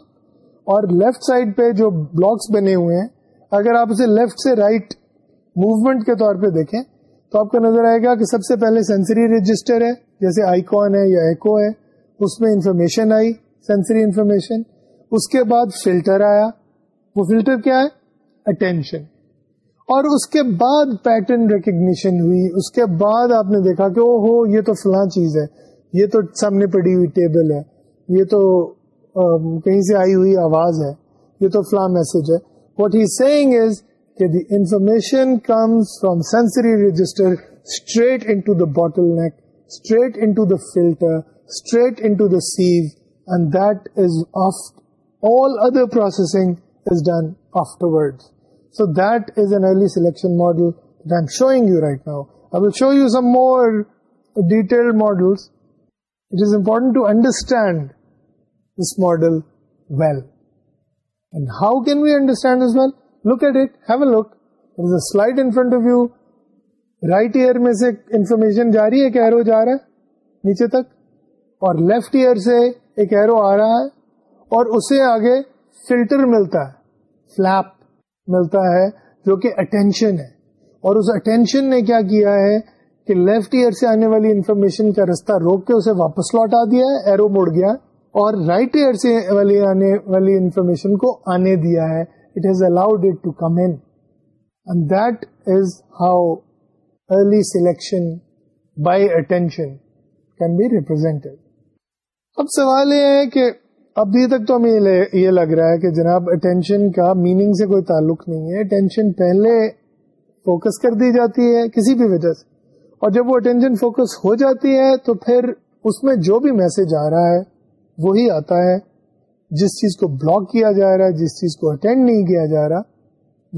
اور لیفٹ سائڈ پہ جو بلاکس بنے ہوئے ہیں اگر آپ اسے لیفٹ سے رائٹ موومنٹ کے طور پہ دیکھیں تو آپ کو نظر آئے گا کہ سب سے پہلے سینسری رجسٹر ہے جیسے آئیکون ہے یا ایکو ہے اس میں انفارمیشن آئی سینسری انفارمیشن اس کے بعد فلٹر آیا وہ فلٹر کیا ہے اٹینشن اور اس کے بعد پیٹرن ریکگنیشن ہوئی اس کے بعد آپ نے دیکھا کہ او ہو یہ تو فلاں چیز ہے یہ تو سامنے پڑی ہوئی ٹیبل ہے یہ تو کہیں سے آئی ہوئی آواز ہے یہ تو فلاں میسج ہے what he seeing is that the information comes from sensory register straight into the bottleneck, straight into the filter, straight into the sieve, and that is off. All other processing is done afterwards. So that is an early selection model that I'm showing you right now. I will show you some more detailed models. It is important to understand this model well. And how can we understand as well? look look. at it, have a There is a slide in front of you. Right ear میں سے information جا رہی ہے ایک arrow جا رہا ہے نیچے تک اور لیفٹ ایئر سے ایک ایرو آ رہا ہے اور اسے آگے فلٹر ملتا ہے فلیپ ملتا ہے جو کہ اٹینشن ہے اور اس اٹینشن نے کیا کیا ہے کہ لیفٹ ایئر سے آنے والی انفارمیشن کا رستہ روک کے اسے واپس لوٹا دیا ہے ایرو مڑ گیا اور رائٹ ایئر سے والی آنے والی انفارمیشن کو آنے دیا ہے it it has allowed to come in. And that is how early selection by attention can be represented. سوال یہ ہے کہ ابھی تک تو ہمیں یہ لگ رہا ہے کہ جناب اٹینشن کا میننگ سے کوئی تعلق نہیں ہے اٹینشن پہلے فوکس کر دی جاتی ہے کسی بھی وجہ سے اور جب وہ اٹینشن فوکس ہو جاتی ہے تو پھر اس میں جو بھی میسج آ رہا ہے وہی آتا ہے جس چیز کو بلاک کیا جا رہا ہے جس چیز کو اٹینڈ نہیں کیا جا رہا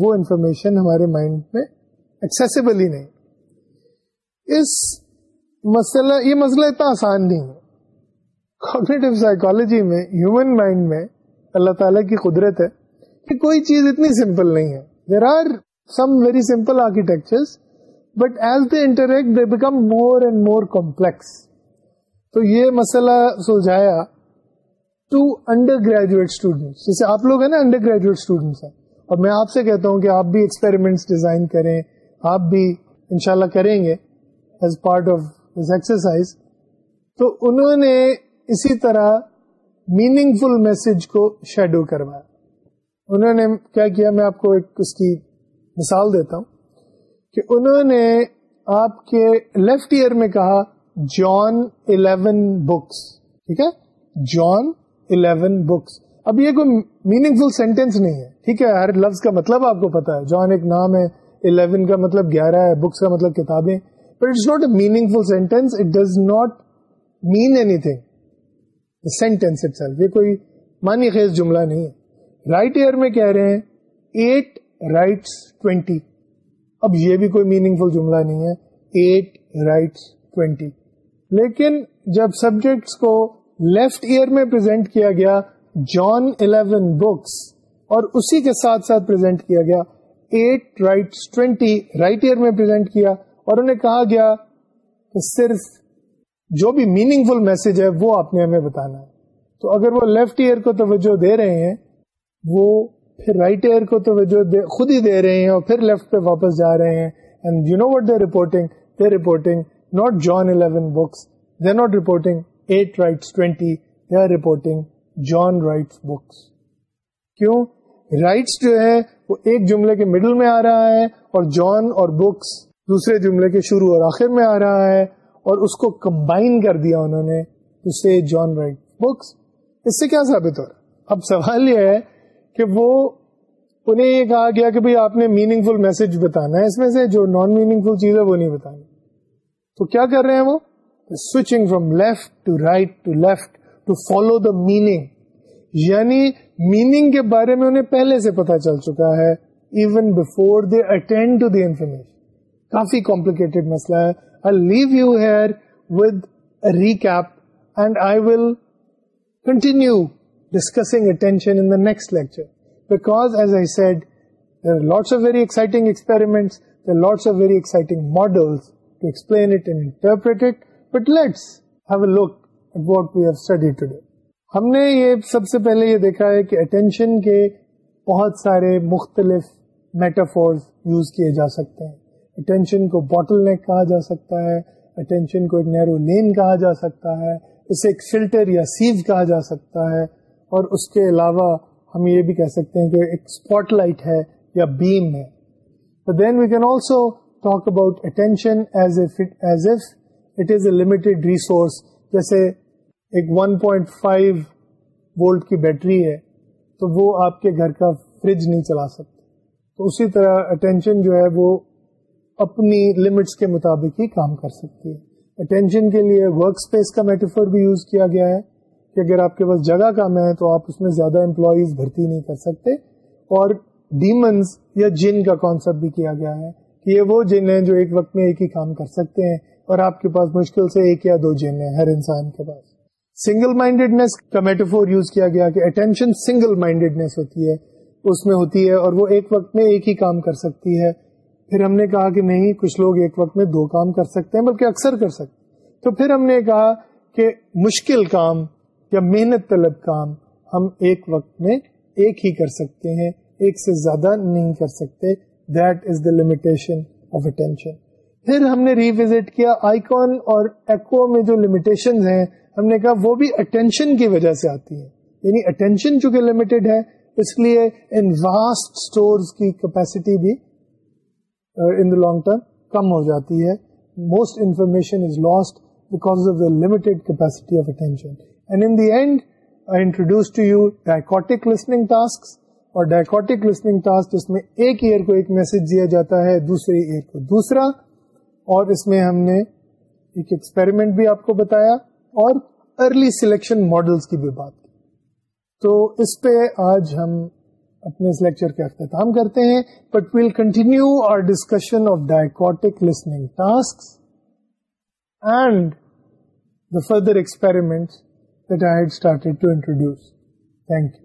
وہ انفارمیشن ہمارے مائنڈ میں ایکسیسیبل ہی نہیں اس مسئلہ یہ مسئلہ اتنا آسان نہیں ہے کوگنیٹو سائیکالوجی میں ہیومن مائنڈ میں اللہ تعالیٰ کی قدرت ہے کہ کوئی چیز اتنی سمپل نہیں ہے there are some very simple architecture but as they interact they become more and more complex تو یہ مسئلہ سلجھایا ٹو انڈر گریجویٹ اسٹوڈینٹس جیسے آپ لوگ ہیں نا انڈر گریجویٹ اسٹوڈینٹس ہیں اور میں آپ سے کہتا ہوں کہ آپ بھی ایکسپیریمنٹ ڈیزائن کریں آپ بھی ان شاء اللہ کریں گے تو انہوں نے اسی طرح میننگ فل میسج کو شیڈو کروایا انہوں نے کیا کیا میں آپ کو ایک اس کی مثال دیتا ہوں کہ انہوں نے آپ کے لیفٹ ایئر میں کہا جان الیون بکس ٹھیک ہے جان الیون بکس اب یہ کوئی میننگ فل سینٹینس نہیں ہے ٹھیک ہے ہر لفظ کا مطلب آپ کو پتا ہے جان ایک نام ہے الیون کا مطلب گیارہ ہے بکس کا مطلب کتابیں but it's not a meaningful sentence it does not mean anything sentence itself یہ کوئی مانی خیز جملہ نہیں ہے رائٹ ایئر میں کہہ رہے ہیں ایٹ رائٹس ٹوینٹی اب یہ بھی کوئی میننگ فل جملہ نہیں ہے ایٹ رائٹس ٹوینٹی لیکن جب سبجیکٹس کو لیفٹ ایئر میں پرزینٹ کیا گیا جان الیون بکس اور اسی کے ساتھ ساتھ پرزینٹ کیا گیا eight right twenty right ear میں پرزینٹ کیا اور انہیں کہا گیا کہ صرف جو بھی میننگ فل میسج ہے وہ آپ نے ہمیں بتانا ہے تو اگر وہ لیفٹ ایئر کو توجہ دے رہے ہیں وہ پھر رائٹ ایئر کو توجہ خود ہی دے رہے ہیں اور پھر لیفٹ پہ واپس جا رہے ہیں and you know what they reporting they reporting not John eleven books they not reporting at rights twenty they are reporting John rights books کیوں رائٹس جو ہے وہ ایک جملے کے مڈل میں آ رہا ہے اور جان اور بکس دوسرے جملے کے شروع اور آخر میں آ رہا ہے اور اس کو کمبائن کر دیا انہوں نے ٹو سے جان رائٹ بکس اس سے کیا ثابت ہو رہا اب سوال یہ ہے کہ وہ انہیں یہ کہا گیا کہ بھئی آپ نے میننگ فل میسج بتانا ہے اس میں سے جو نان میننگ فل چیز ہے وہ نہیں بتانی تو کیا کر رہے ہیں وہ switching from left to right to left to follow the meaning یعنی میننگ کے بارے میں انہیں پہلے سے پتا چل چکا ہے even before they attend to the information coffee complicated مسئلہ ہے I leave you here with recap and I will continue discussing attention in the next lecture because as I said there are lots of very exciting experiments there are lots of very exciting models to explain it and interpret it but let's look what we have looked today ہم نے یہ سب سے پہلے یہ دیکھا ہے کہ attention کے بہت سارے مختلف میٹافورز یوز کیے جا سکتے ہیں اٹینشن کو باٹل نیک کہا جا سکتا ہے اٹینشن کو ایک نیرو لین کہا جا سکتا ہے اسے ایک فلٹر یا سیو کہا جا سکتا ہے اور اس کے علاوہ ہم یہ بھی کہہ سکتے ہیں کہ ایک اسپاٹ لائٹ ہے یا بیم ہے then we can also talk about attention as as a it is a limited resource جیسے ایک 1.5 وولٹ کی بیٹری ہے تو وہ آپ کے گھر کا فریج نہیں چلا سکتے تو اسی طرح اٹینشن جو ہے وہ اپنی لمٹس کے مطابق ہی کام کر سکتی ہے اٹینشن کے لیے ورک اسپیس کا میٹیفر بھی یوز کیا گیا ہے کہ اگر آپ کے پاس جگہ کام ہے تو آپ اس میں زیادہ امپلائیز بھرتی نہیں کر سکتے اور ڈیمنس یا جن کا کانسیپٹ بھی کیا گیا ہے کہ یہ وہ جن ہیں جو ایک وقت میں ایک ہی کام کر سکتے ہیں اور آپ کے پاس مشکل سے ایک یا دو جین ہر انسان کے پاس سنگل مائنڈیڈنیس کا میٹافور یوز کیا گیا کہ اٹینشن سنگل مائنڈیڈنیس ہوتی ہے اس میں ہوتی ہے اور وہ ایک وقت میں ایک ہی کام کر سکتی ہے پھر ہم نے کہا کہ نہیں کچھ لوگ ایک وقت میں دو کام کر سکتے ہیں بلکہ اکثر کر سکتے تو پھر ہم نے کہا کہ مشکل کام یا محنت طلب کام ہم ایک وقت میں ایک ہی کر سکتے ہیں ایک سے زیادہ نہیں کر سکتے that is the limitation of attention پھر ہم نے ریوزٹ کیا آئیکن اور ایکو میں جو لمیٹیشن ہیں ہم نے کہا وہ بھی اٹینشن کی وجہ سے آتی ہے یعنی اٹینشن چونکہ لمیٹڈ ہے اس لیے ان واسٹ اسٹورز کی کیپیسٹی بھی ان دا لانگ ٹرم کم ہو جاتی ہے most information is lost because of the limited capacity of attention and in the end I introduce to you dichotic listening task اور ڈائکوٹک لسننگ ٹاسک جس میں ایک ایئر کو ایک میسج دیا جاتا ہے دوسرے ایئر کو دوسرا اور اس میں ہم نے ایکسپیریمنٹ بھی آپ کو بتایا اور ارلی سلیکشن ماڈلس کی بھی بات کی تو اس پہ آج ہم اپنے اس لیکچر اختتام کرتے ہیں but we'll continue our discussion of listening listening and the further experiment that I had started to introduce thank you